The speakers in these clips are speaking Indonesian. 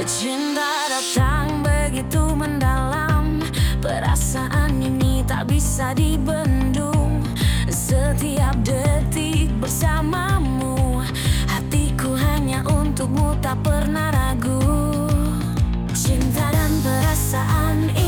Cinta datang begitu mendalam. Perasaan ini tak bisa dibendung. Setiap detik bersamamu Hatiku hanya untukmu tak pernah ragu. Cinta dan perasaan ini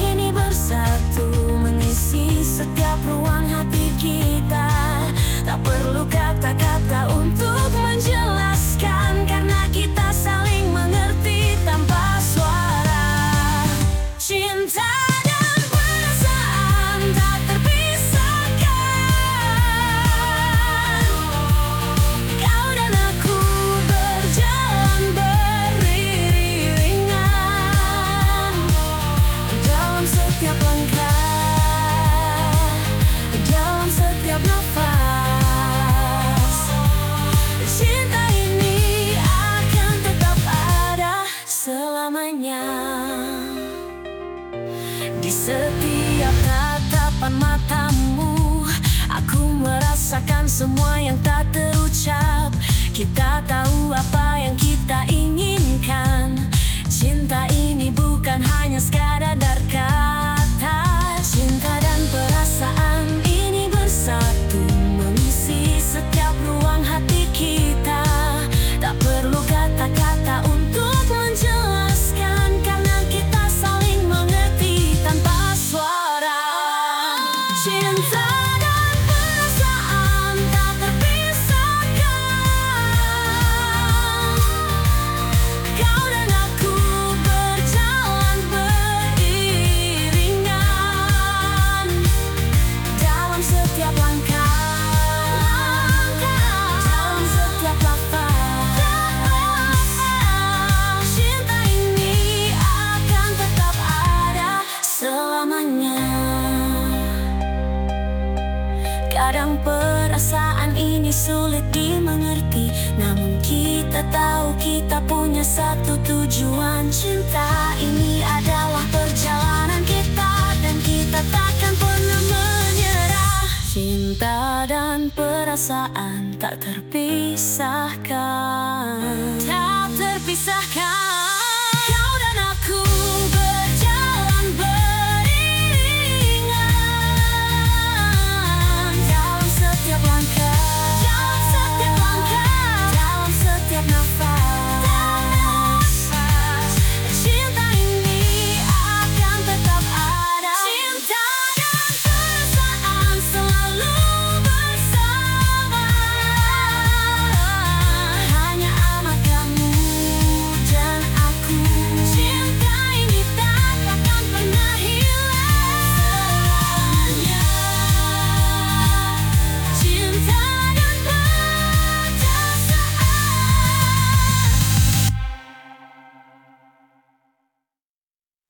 Di setiap tatapan matamu. Aku merasakan semua yang tak terucap. Kita tahu apa yang kita inginkan. Cinta ini bukan hanya sekadar Cinta dan Kadang perasaan ini sulit dimengerti. Namun kita tahu kita punya satu tujuan. Cinta ini adalah perjalanan kita Dan kita takkan pernah menyerah. Cinta dan perasaan tak terpisahkan